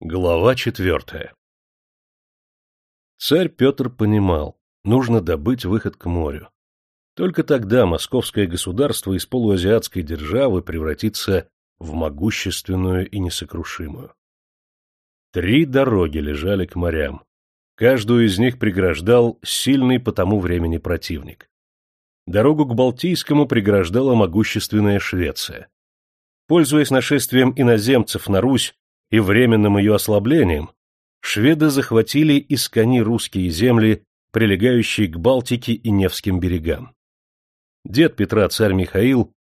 Глава четвертая Царь Петр понимал, нужно добыть выход к морю. Только тогда московское государство из полуазиатской державы превратится в могущественную и несокрушимую. Три дороги лежали к морям. Каждую из них преграждал сильный по тому времени противник. Дорогу к Балтийскому преграждала могущественная Швеция. Пользуясь нашествием иноземцев на Русь, и временным ее ослаблением, шведы захватили из кони русские земли, прилегающие к Балтике и Невским берегам. Дед Петра, царь Михаил,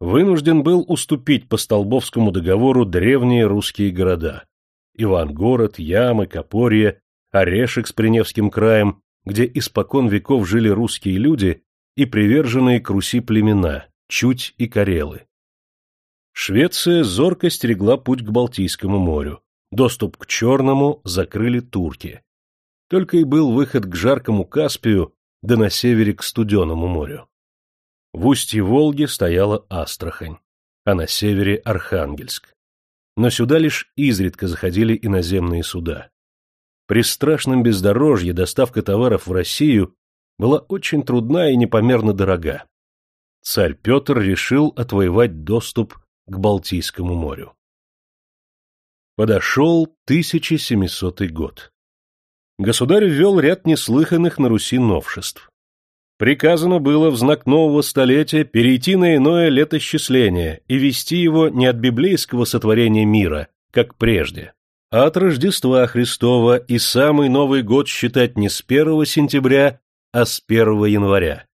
вынужден был уступить по Столбовскому договору древние русские города – Ивангород, Ямы, Копорье, Орешек с Приневским краем, где испокон веков жили русские люди и приверженные к Руси племена – Чуть и Карелы. Швеция зорко стерегла путь к Балтийскому морю. Доступ к Черному закрыли турки. Только и был выход к жаркому Каспию, да на севере к Студенному морю. В устье Волги стояла Астрахань, а на севере — Архангельск. Но сюда лишь изредка заходили иноземные суда. При страшном бездорожье доставка товаров в Россию была очень трудна и непомерно дорога. Царь Петр решил отвоевать доступ к Балтийскому морю. Подошел 1700 год. Государь ввел ряд неслыханных на Руси новшеств. Приказано было в знак нового столетия перейти на иное летосчисление и вести его не от библейского сотворения мира, как прежде, а от Рождества Христова и самый Новый год считать не с 1 сентября, а с 1 января.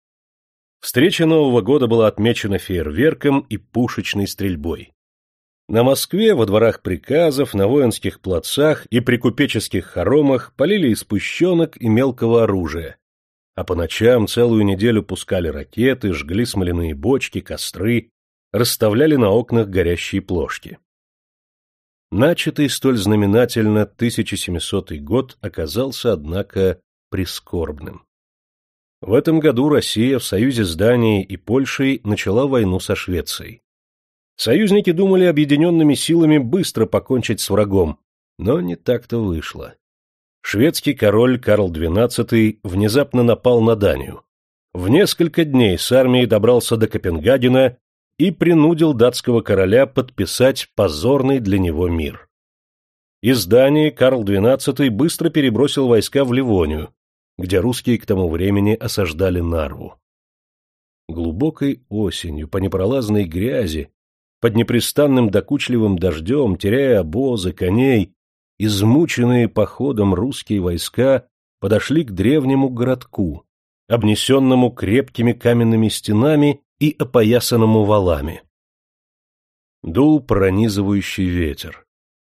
Встреча Нового года была отмечена фейерверком и пушечной стрельбой. На Москве во дворах приказов, на воинских плацах и при купеческих хоромах полили из пущенок и мелкого оружия, а по ночам целую неделю пускали ракеты, жгли смоляные бочки, костры, расставляли на окнах горящие плошки. Начатый столь знаменательно 1700 год оказался, однако, прискорбным. В этом году Россия в союзе с Данией и Польшей начала войну со Швецией. Союзники думали объединенными силами быстро покончить с врагом, но не так-то вышло. Шведский король Карл XII внезапно напал на Данию. В несколько дней с армией добрался до Копенгагена и принудил датского короля подписать позорный для него мир. Из Дании Карл XII быстро перебросил войска в Ливонию, где русские к тому времени осаждали Нарву. Глубокой осенью, по непролазной грязи, под непрестанным докучливым дождем, теряя обозы, коней, измученные походом русские войска подошли к древнему городку, обнесенному крепкими каменными стенами и опоясанному валами. Дул пронизывающий ветер.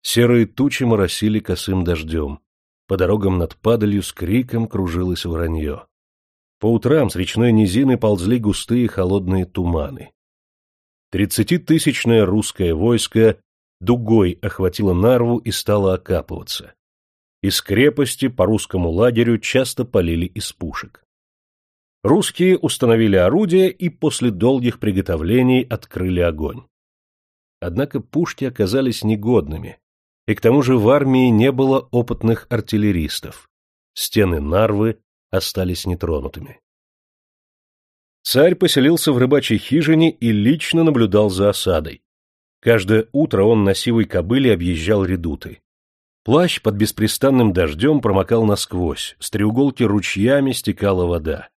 Серые тучи моросили косым дождем. По дорогам над падалью с криком кружилось вранье. По утрам с речной низины ползли густые холодные туманы. Тридцатитысячное русское войско дугой охватило Нарву и стало окапываться. Из крепости по русскому лагерю часто полили из пушек. Русские установили орудия и после долгих приготовлений открыли огонь. Однако пушки оказались негодными, и к тому же в армии не было опытных артиллеристов. Стены Нарвы остались нетронутыми. Царь поселился в рыбачьей хижине и лично наблюдал за осадой. Каждое утро он на сивой кобыле объезжал редуты. Плащ под беспрестанным дождем промокал насквозь, с треуголки ручьями стекала вода.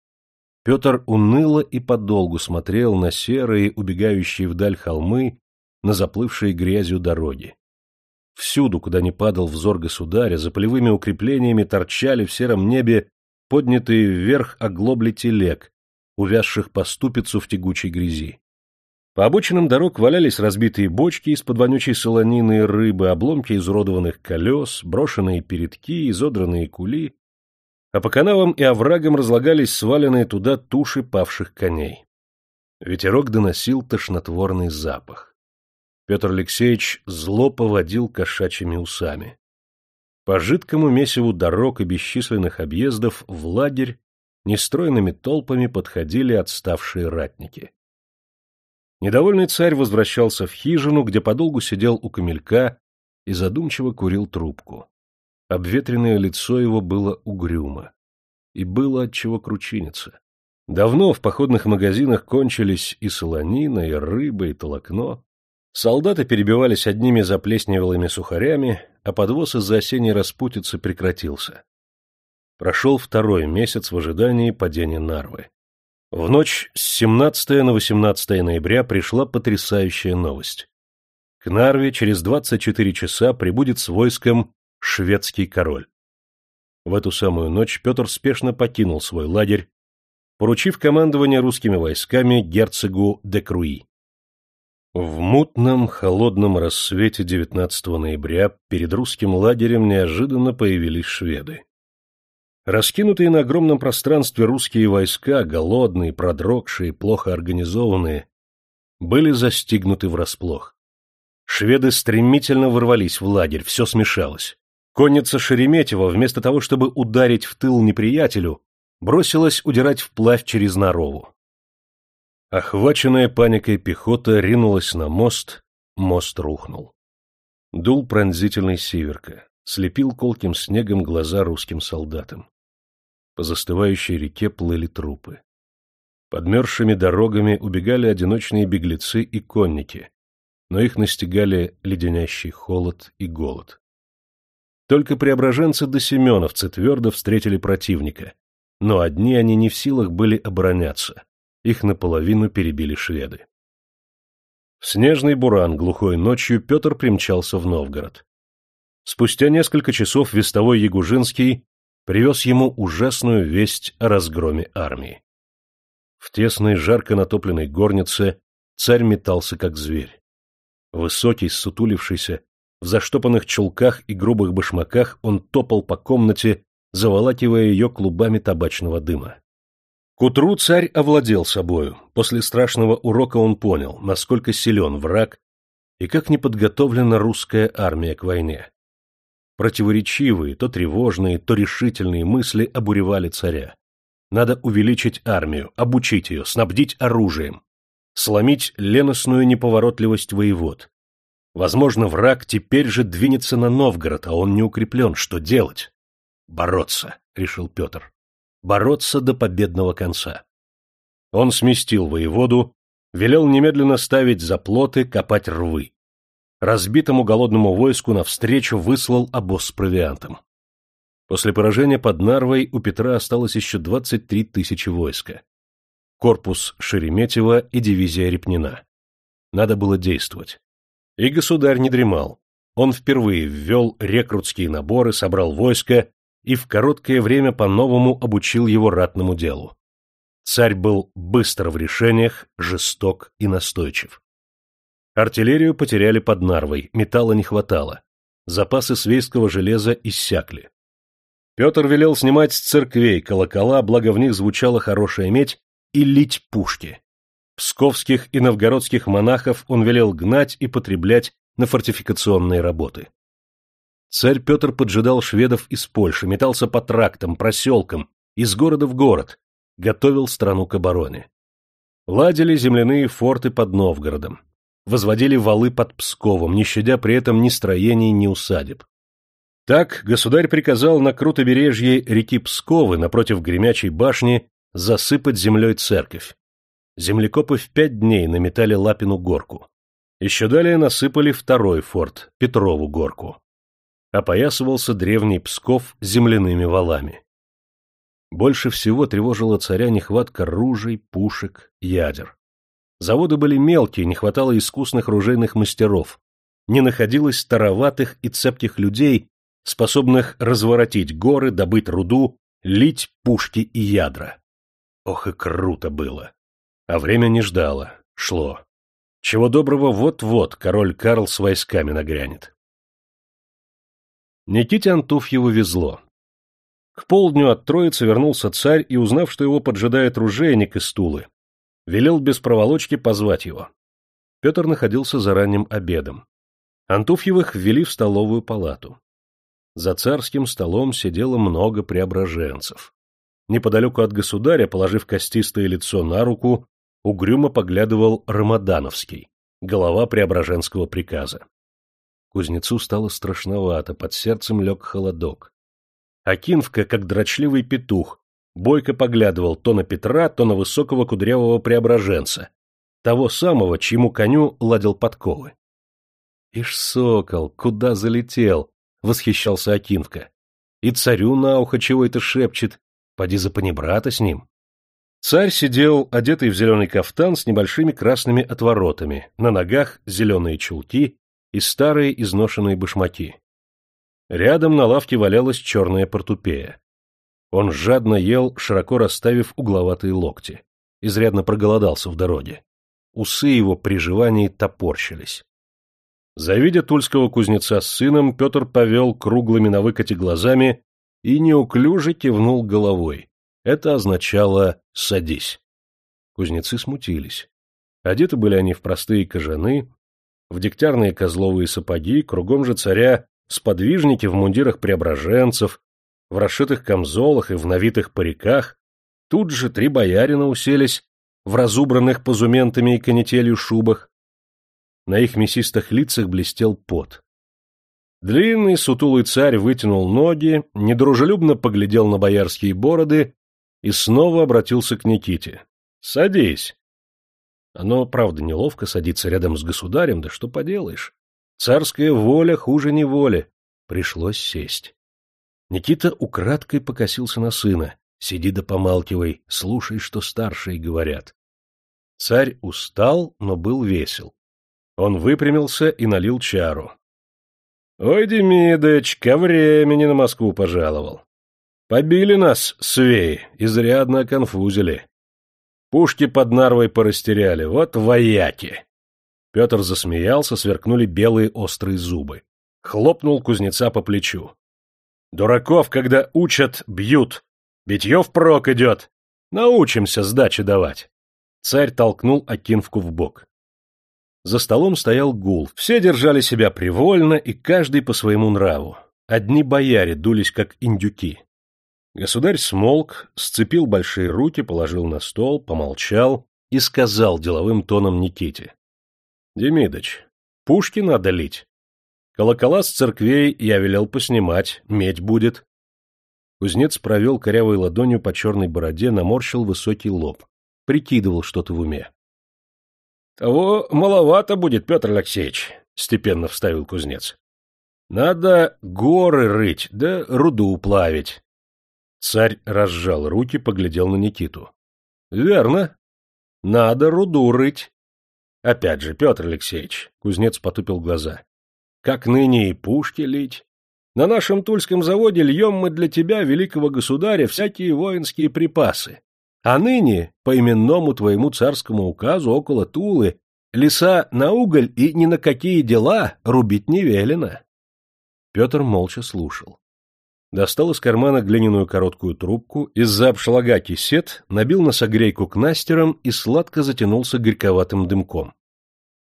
Петр уныло и подолгу смотрел на серые, убегающие вдаль холмы, на заплывшие грязью дороги. Всюду, куда ни падал взор государя, за полевыми укреплениями торчали в сером небе поднятые вверх оглобли телег, увязших по ступицу в тягучей грязи. По обочинам дорог валялись разбитые бочки из-под вонючей солонины и рыбы, обломки изуродованных колес, брошенные передки, изодранные кули, а по канавам и оврагам разлагались сваленные туда туши павших коней. Ветерок доносил тошнотворный запах. Петр Алексеевич зло поводил кошачьими усами. По жидкому месиву дорог и бесчисленных объездов в лагерь нестройными толпами подходили отставшие ратники. Недовольный царь возвращался в хижину, где подолгу сидел у камелька, и задумчиво курил трубку. Обветренное лицо его было угрюмо. И было от чего кручиниться. Давно в походных магазинах кончились и солонина, и рыба, и толокно. Солдаты перебивались одними заплесневелыми сухарями, а подвоз из-за осенней распутицы прекратился. Прошел второй месяц в ожидании падения Нарвы. В ночь с 17 на 18 ноября пришла потрясающая новость. К Нарве через 24 часа прибудет с войском шведский король. В эту самую ночь Петр спешно покинул свой лагерь, поручив командование русскими войсками герцогу де Круи. В мутном, холодном рассвете 19 ноября перед русским лагерем неожиданно появились шведы. Раскинутые на огромном пространстве русские войска, голодные, продрогшие, плохо организованные, были застигнуты врасплох. Шведы стремительно ворвались в лагерь, все смешалось. Конница Шереметьева, вместо того, чтобы ударить в тыл неприятелю, бросилась удирать вплавь через Нарову. Охваченная паникой пехота ринулась на мост, мост рухнул. Дул пронзительный северка, слепил колким снегом глаза русским солдатам. По застывающей реке плыли трупы. Подмерзшими дорогами убегали одиночные беглецы и конники, но их настигали леденящий холод и голод. Только преображенцы до семеновцы твердо встретили противника, но одни они не в силах были обороняться, их наполовину перебили шведы. В снежный буран глухой ночью Петр примчался в Новгород. Спустя несколько часов вестовой Ягужинский привез ему ужасную весть о разгроме армии. В тесной, жарко натопленной горнице царь метался, как зверь. Высокий, сутулившийся, в заштопанных чулках и грубых башмаках он топал по комнате, заволакивая ее клубами табачного дыма. К утру царь овладел собою. После страшного урока он понял, насколько силен враг и как не подготовлена русская армия к войне. Противоречивые, то тревожные, то решительные мысли обуревали царя. Надо увеличить армию, обучить ее, снабдить оружием, сломить леностную неповоротливость воевод. Возможно, враг теперь же двинется на Новгород, а он не укреплен. Что делать? Бороться, решил Петр. Бороться до победного конца. Он сместил воеводу, велел немедленно ставить заплоты, копать рвы разбитому голодному войску навстречу выслал обоз с провиантом. После поражения под Нарвой у Петра осталось еще 23 тысячи войска. Корпус Шереметьева и дивизия Репнина. Надо было действовать. И государь не дремал. Он впервые ввел рекрутские наборы, собрал войско и в короткое время по-новому обучил его ратному делу. Царь был быстр в решениях, жесток и настойчив. Артиллерию потеряли под Нарвой, металла не хватало. Запасы свейского железа иссякли. Петр велел снимать с церквей колокола, благо в них звучала хорошая медь, и лить пушки. Псковских и новгородских монахов он велел гнать и потреблять на фортификационные работы. Царь Петр поджидал шведов из Польши, метался по трактам, проселкам, из города в город, готовил страну к обороне. Ладили земляные форты под Новгородом возводили валы под Псковом, не щадя при этом ни строений, ни усадеб. Так государь приказал на крутобережье реки Псковы напротив Гремячей башни засыпать землей церковь. Землекопы в пять дней наметали Лапину горку. Еще далее насыпали второй форт, Петрову горку. Опоясывался древний Псков земляными валами. Больше всего тревожила царя нехватка ружей, пушек, ядер. Заводы были мелкие, не хватало искусных ружейных мастеров, не находилось староватых и цепких людей, способных разворотить горы, добыть руду, лить пушки и ядра. Ох и круто было! А время не ждало, шло. Чего доброго, вот-вот король Карл с войсками нагрянет. Никите Антуфьеву везло. К полдню от Троицы вернулся царь и, узнав, что его поджидает ружейник из Тулы, велел без проволочки позвать его. Петр находился за ранним обедом. Антуфьевых ввели в столовую палату. За царским столом сидело много преображенцев. Неподалеку от государя, положив костистое лицо на руку, угрюмо поглядывал Рамадановский, голова преображенского приказа. Кузнецу стало страшновато, под сердцем лег холодок. Акинфка, как дрочливый петух, бойко поглядывал то на Петра, то на высокого кудрявого преображенца, того самого, чьему коню ладил подковы. «Ишь, сокол, куда залетел?» — восхищался Акинфка. «И царю на ухо чего это шепчет. Поди за панибрата с ним». Царь сидел, одетый в зеленый кафтан с небольшими красными отворотами, на ногах зеленые чулки и старые изношенные башмаки. Рядом на лавке валялась черная портупея. Он жадно ел, широко расставив угловатые локти. Изрядно проголодался в дороге. Усы его при жевании топорщились. Завидя тульского кузнеца с сыном, Петр повел круглыми на выкате глазами и неуклюже кивнул головой. Это означало «садись». Кузнецы смутились. Одеты были они в простые кожаны, в дегтярные козловые сапоги, кругом же царя сподвижники в мундирах преображенцев, в расшитых камзолах и в навитых париках, тут же три боярина уселись в разубранных позументами и канителью шубах. На их мясистых лицах блестел пот. Длинный сутулый царь вытянул ноги, недружелюбно поглядел на боярские бороды и снова обратился к Никите. — Садись. Оно, правда, неловко садиться рядом с государем, да что поделаешь. Царская воля хуже неволи. Пришлось сесть. Никита украдкой покосился на сына. Сиди да помалкивай, слушай, что старшие говорят. Царь устал, но был весел. Он выпрямился и налил чару. — Ой, Демидыч, ко времени на Москву пожаловал. Побили нас, свеи, изрядно оконфузили. Пушки под Нарвой порастеряли, вот вояки. Петр засмеялся, сверкнули белые острые зубы. Хлопнул кузнеца по плечу. Дураков, когда учат, бьют. Битье впрок идет. Научимся сдачи давать. Царь толкнул Акинфку в бок. За столом стоял гул. Все держали себя привольно и каждый по своему нраву. Одни бояре дулись, как индюки. Государь смолк, сцепил большие руки, положил на стол, помолчал и сказал деловым тоном Никите. — Демидыч, пушки надо лить. Колокола с церквей я велел поснимать, медь будет. Кузнец провел корявой ладонью по черной бороде, наморщил высокий лоб. Прикидывал что-то в уме. — Того маловато будет, Петр Алексеевич, — степенно вставил кузнец. — Надо горы рыть, да руду уплавить. Царь разжал руки, поглядел на Никиту. — Верно. Надо руду рыть. Опять же, Петр Алексеевич, кузнец потупил глаза как ныне и пушки лить. На нашем Тульском заводе льем мы для тебя, великого государя, всякие воинские припасы. А ныне, по именному твоему царскому указу около Тулы, леса на уголь и ни на какие дела рубить не велено. Петр молча слушал. Достал из кармана глиняную короткую трубку, из-за обшлага кисет, набил носогрейку к настерам и сладко затянулся горьковатым дымком.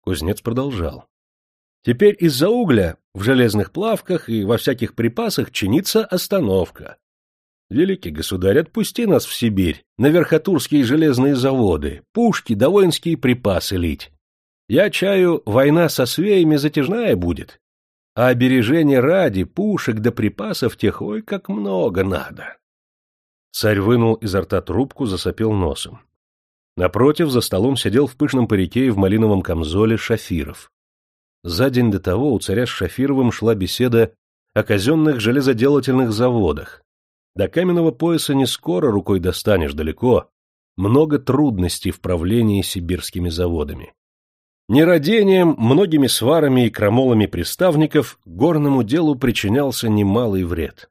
Кузнец продолжал. Теперь из-за угля в железных плавках и во всяких припасах чинится остановка. Великий государь, отпусти нас в Сибирь, на верхотурские железные заводы, пушки да воинские припасы лить. Я чаю, война со свеями затяжная будет. А обережение ради пушек да припасов тех, ой, как много надо. Царь вынул изо рта трубку, засопел носом. Напротив, за столом сидел в пышном парике и в малиновом камзоле Шафиров. За день до того у царя с Шафировым шла беседа о казенных железоделательных заводах. До каменного пояса не скоро рукой достанешь далеко, много трудностей в правлении сибирскими заводами. Нерадением, многими сварами и крамолами приставников горному делу причинялся немалый вред.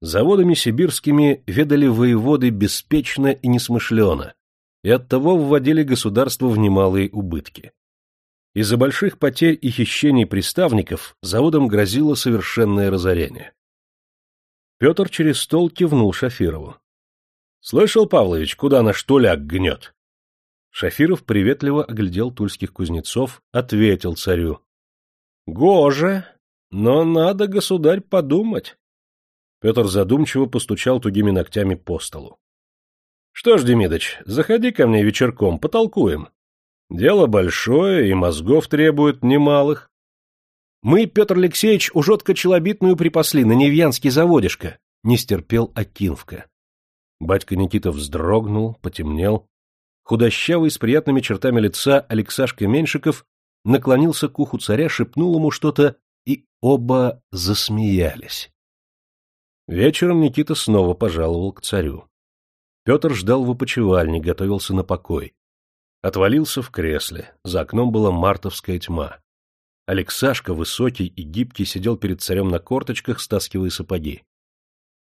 Заводами сибирскими ведали воеводы беспечно и несмышленно, и оттого вводили государство в немалые убытки. Из-за больших потерь и хищений приставников заводам грозило совершенное разорение. Петр через стол кивнул Шафирову. — Слышал, Павлович, куда наш туляк гнет? Шафиров приветливо оглядел тульских кузнецов, ответил царю. — Гоже, но надо, государь, подумать. Петр задумчиво постучал тугими ногтями по столу. — Что ж, Демидыч, заходи ко мне вечерком, потолкуем. Дело большое и мозгов требует немалых. Мы, Петр Алексеевич, ужотко челобитную припасли на Невьянский заводишко, — не стерпел Акинвка. Батька Никита вздрогнул, потемнел. Худощавый, с приятными чертами лица Алексашка Меньшиков наклонился к уху царя, шепнул ему что-то, и оба засмеялись. Вечером Никита снова пожаловал к царю. Петр ждал в опочивальне, готовился на покой. Отвалился в кресле, за окном была мартовская тьма. Алексашка, высокий и гибкий, сидел перед царем на корточках, стаскивая сапоги.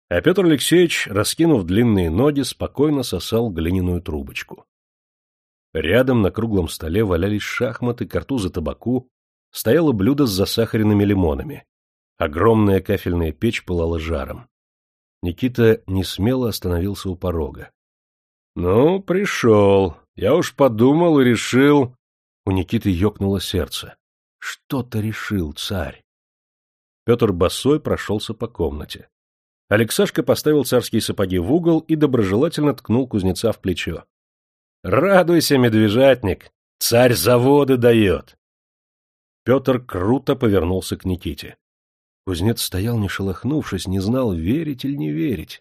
А Петр Алексеевич, раскинув длинные ноги, спокойно сосал глиняную трубочку. Рядом на круглом столе валялись шахматы, картузы табаку, стояло блюдо с засахаренными лимонами. Огромная кафельная печь пылала жаром. Никита не смело остановился у порога. — Ну, пришел. Я уж подумал и решил... У Никиты ёкнуло сердце. Что-то решил царь. Петр босой прошелся по комнате. Алексашка поставил царские сапоги в угол и доброжелательно ткнул кузнеца в плечо. — Радуйся, медвежатник! Царь заводы дает! Петр круто повернулся к Никите. Кузнец стоял, не шелохнувшись, не знал, верить или не верить.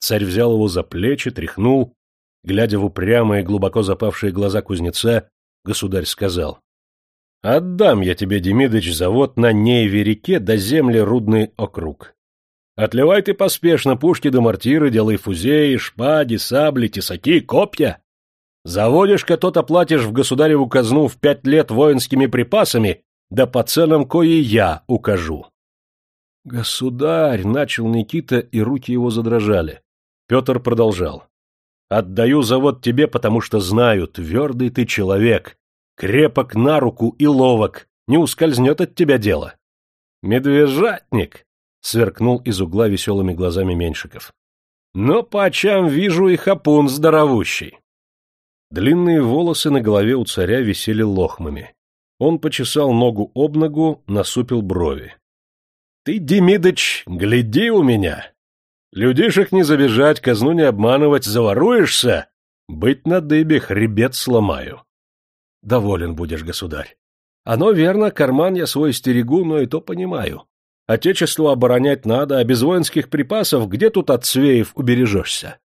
Царь взял его за плечи, тряхнул. Глядя в упрямые, глубоко запавшие глаза кузнеца, государь сказал. — Отдам я тебе, Демидыч, завод на Нейве-реке до земли Рудный округ. Отливай ты поспешно пушки до мортиры, делай фузеи, шпаги, сабли, тесаки, копья. Заводишь-ка тот оплатишь в государеву казну в пять лет воинскими припасами, да по ценам кое я укажу. Государь, начал Никита, и руки его задрожали. Петр продолжал. Отдаю завод тебе, потому что знаю, твердый ты человек, крепок на руку и ловок, не ускользнет от тебя дело. Медвежатник, сверкнул из угла веселыми глазами Меньшиков. Но по очам вижу и хапун здоровущий. Длинные волосы на голове у царя висели лохмами. Он почесал ногу об ногу, насупил брови. Ты, Демидыч, гляди у меня. Людишек не забежать, казну не обманывать, заворуешься, быть на дыбе, хребет сломаю. Доволен будешь, государь. Оно верно, карман я свой стерегу, но и то понимаю. Отечеству оборонять надо, а без воинских припасов где тут от свеев убережешься?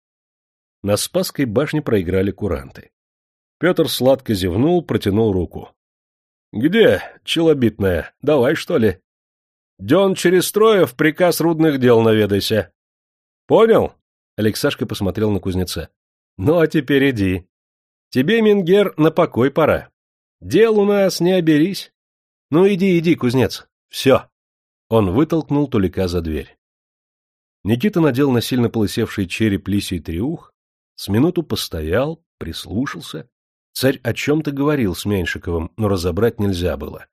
На Спасской башне проиграли куранты. Петр сладко зевнул, протянул руку. — Где, челобитная, давай, что ли? Ден через Троев приказ рудных дел наведайся. Понял? Алексашка посмотрел на кузнеца. Ну, а теперь иди. Тебе, Мингер, на покой пора. Дел у нас не оберись. Ну, иди, иди, кузнец. Все. Он вытолкнул Тулика за дверь. Никита надел на сильно полысевший череп лисий триух, с минуту постоял, прислушался. Царь о чем-то говорил с Меньшиковым, но разобрать нельзя было.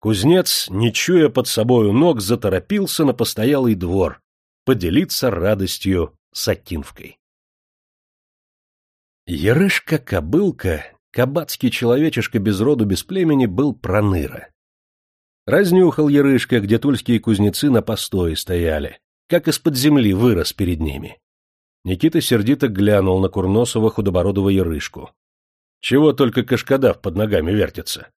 Кузнец, не чуя под собою ног, заторопился на постоялый двор поделиться радостью с Акинвкой. Ярышка-кобылка, кабацкий человечишка без роду, без племени, был проныра. Разнюхал Ярышка, где тульские кузнецы на постое стояли, как из-под земли вырос перед ними. Никита сердито глянул на курносого худобородого Ярышку. Чего только кашкадав под ногами вертится.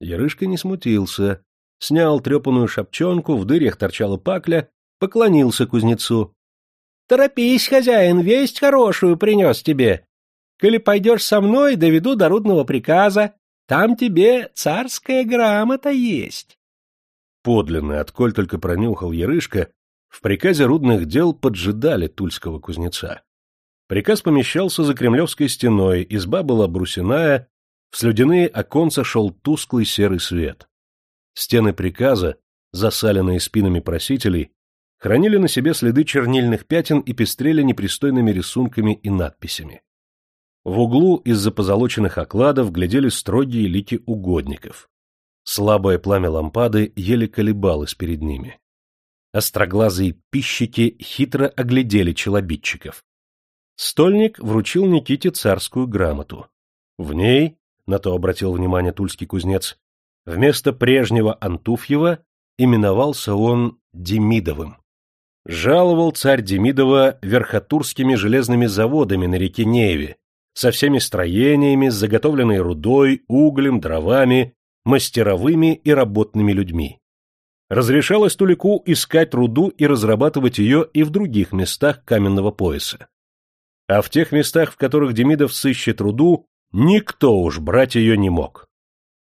Ярышка не смутился, снял трепанную шапчонку, в дырях торчала пакля, поклонился кузнецу. — Торопись, хозяин, весть хорошую принес тебе. Коли пойдешь со мной, доведу до рудного приказа, там тебе царская грамота есть. Подлинно, отколь только пронюхал Ярышка, в приказе рудных дел поджидали тульского кузнеца. Приказ помещался за кремлевской стеной, изба была брусиная, в слюдяные оконца шел тусклый серый свет. Стены приказа, засаленные спинами просителей, хранили на себе следы чернильных пятен и пестрели непристойными рисунками и надписями. В углу из-за позолоченных окладов глядели строгие лики угодников. Слабое пламя лампады еле колебалось перед ними. Остроглазые пищики хитро оглядели челобитчиков. Стольник вручил Никите царскую грамоту. В ней на то обратил внимание тульский кузнец, вместо прежнего Антуфьева именовался он Демидовым. Жаловал царь Демидова верхотурскими железными заводами на реке Нееве, со всеми строениями, заготовленной рудой, углем, дровами, мастеровыми и работными людьми. Разрешалось Тулику искать руду и разрабатывать ее и в других местах каменного пояса. А в тех местах, в которых Демидов сыщет руду, никто уж брать ее не мог.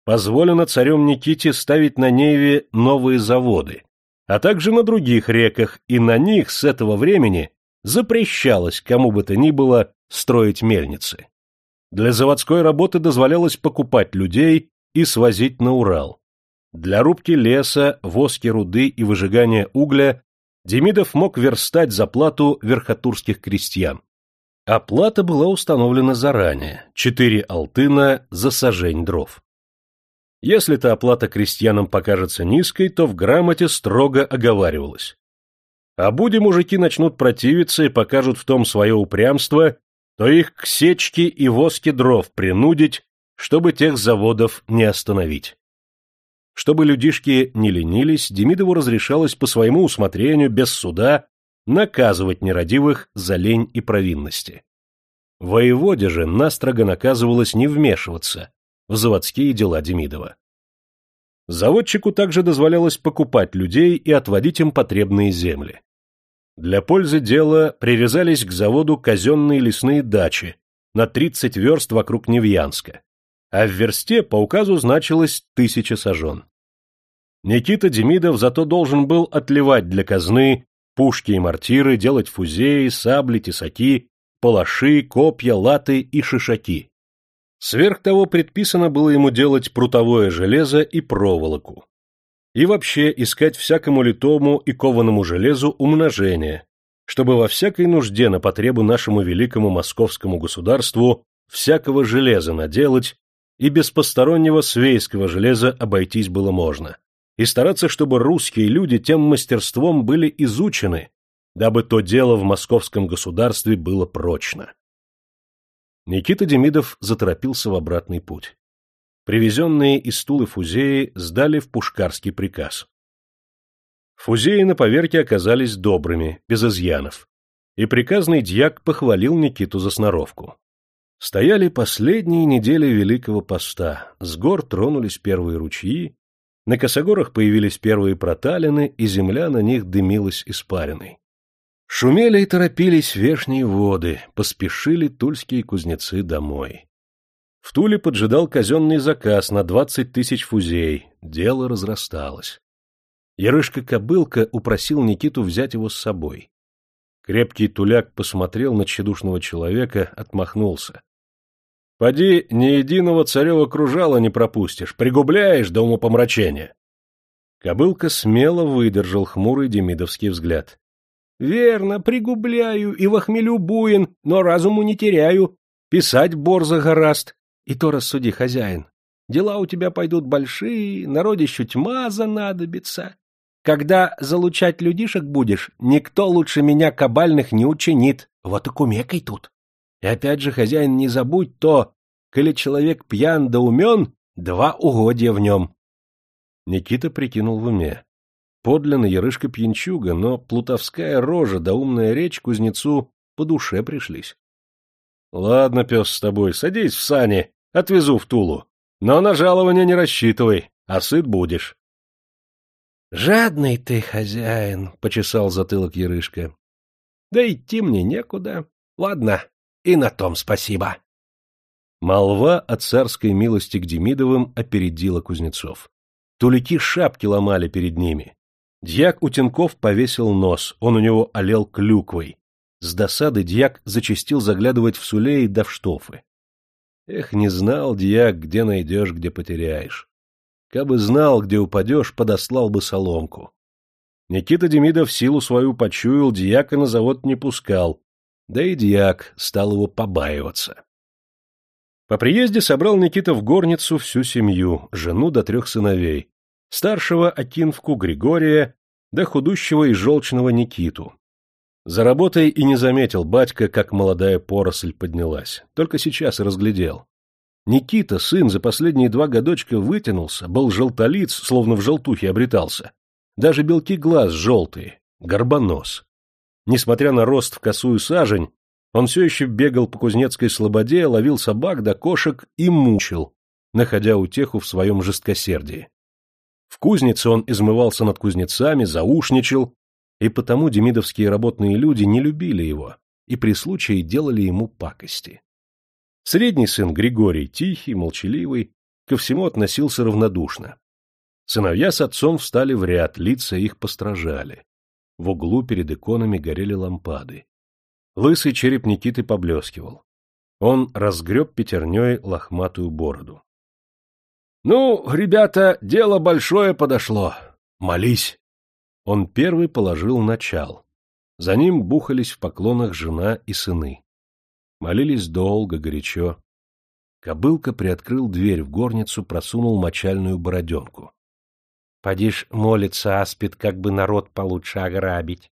Позволено царем Никите ставить на Неве новые заводы, а также на других реках, и на них с этого времени запрещалось кому бы то ни было строить мельницы. Для заводской работы дозволялось покупать людей и свозить на Урал. Для рубки леса, воски руды и выжигания угля Демидов мог верстать за плату верхотурских крестьян. Оплата была установлена заранее – четыре алтына за сажень дров. Если эта оплата крестьянам покажется низкой, то в грамоте строго оговаривалось. А будь мужики начнут противиться и покажут в том свое упрямство, то их к сечке и воске дров принудить, чтобы тех заводов не остановить. Чтобы людишки не ленились, Демидову разрешалось по своему усмотрению, без суда, наказывать нерадивых за лень и провинности. Воеводе же настрого наказывалось не вмешиваться, в заводские дела Демидова. Заводчику также дозволялось покупать людей и отводить им потребные земли. Для пользы дела прирезались к заводу казенные лесные дачи на 30 верст вокруг Невьянска, а в версте по указу значилось тысяча сажен. Никита Демидов зато должен был отливать для казны пушки и мортиры, делать фузеи, сабли, тесаки, палаши, копья, латы и шишаки. Сверх того предписано было ему делать прутовое железо и проволоку. И вообще искать всякому литому и кованому железу умножение, чтобы во всякой нужде на потребу нашему великому московскому государству всякого железа наделать, и без постороннего свейского железа обойтись было можно, и стараться, чтобы русские люди тем мастерством были изучены, дабы то дело в московском государстве было прочно. Никита Демидов заторопился в обратный путь. Привезенные из Тулы фузеи сдали в пушкарский приказ. Фузеи на поверке оказались добрыми, без изъянов, и приказный дьяк похвалил Никиту за сноровку. Стояли последние недели Великого Поста, с гор тронулись первые ручьи, на косогорах появились первые проталины, и земля на них дымилась испариной. Шумели и торопились вешние воды, поспешили тульские кузнецы домой. В Туле поджидал казенный заказ на двадцать тысяч фузей, дело разрасталось. Ярышка-кобылка упросил Никиту взять его с собой. Крепкий туляк посмотрел на тщедушного человека, отмахнулся. — Поди, ни единого царева кружала не пропустишь, пригубляешь до умопомрачения. Кобылка смело выдержал хмурый демидовский взгляд. Верно, пригубляю и в охмелю буин, но разуму не теряю. Писать борза гораст. И то рассуди, хозяин. Дела у тебя пойдут большие, народищу тьма занадобится. Когда залучать людишек будешь, никто лучше меня кабальных не учинит. Вот и кумекай тут. И опять же, хозяин, не забудь то, коли человек пьян да умен, два угодья в нем. Никита прикинул в уме. Подлинно ярышка-пьянчуга, но плутовская рожа да умная речь кузнецу по душе пришлись. — Ладно, пес с тобой, садись в сани, отвезу в Тулу. Но на жалование не рассчитывай, а сыт будешь. — Жадный ты, хозяин, — почесал затылок Ярышка. — Да идти мне некуда. Ладно, и на том спасибо. Молва о царской милости к Демидовым опередила кузнецов. Тулики шапки ломали перед ними. Дьяк Утенков повесил нос, он у него олел клюквой. С досады дьяк зачастил заглядывать в сулей да в штофы. Эх, не знал дьяк, где найдешь, где потеряешь. Кабы знал, где упадешь, подослал бы соломку. Никита Демидов силу свою почуял, дьяка на завод не пускал, да и дьяк стал его побаиваться. По приезде собрал Никита в горницу всю семью, жену до трех сыновей, старшего Акинвку Григория, да худущего и желчного Никиту. За работой и не заметил батька, как молодая поросль поднялась, только сейчас разглядел. Никита, сын, за последние два годочка вытянулся, был желтолиц, словно в желтухе обретался. Даже белки глаз желтые, горбонос. Несмотря на рост в косую сажень, он все еще бегал по кузнецкой слободе, ловил собак да кошек и мучил, находя утеху в своем жесткосердии. В кузнице он измывался над кузнецами, заушничал, и потому демидовские работные люди не любили его и при случае делали ему пакости. Средний сын Григорий, тихий, молчаливый, ко всему относился равнодушно. Сыновья с отцом встали в ряд, лица их постражали. В углу перед иконами горели лампады. Лысый череп Никиты поблескивал. Он разгреб пятерней лохматую бороду. — Ну, ребята, дело большое подошло. Молись. Он первый положил начал. За ним бухались в поклонах жена и сыны. Молились долго, горячо. Кобылка приоткрыл дверь в горницу, просунул мочальную бороденку. — Подишь молится, аспид, как бы народ получше ограбить.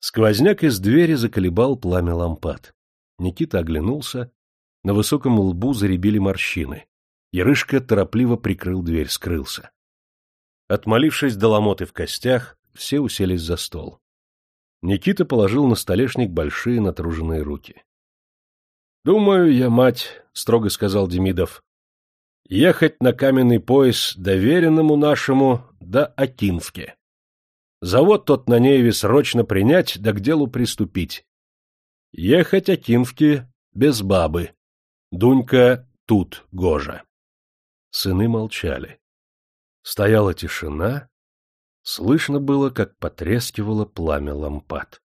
Сквозняк из двери заколебал пламя лампад. Никита оглянулся. На высоком лбу заребили морщины. Ярышка торопливо прикрыл дверь, скрылся. Отмолившись до ломоты в костях, все уселись за стол. Никита положил на столешник большие натруженные руки. — Думаю я, мать, — строго сказал Демидов, — ехать на каменный пояс доверенному нашему да Акинфке. Завод тот на Нееве срочно принять, да к делу приступить. Ехать Акинфке без бабы. Дунька тут гожа. Сыны молчали. Стояла тишина, слышно было, как потрескивало пламя лампад.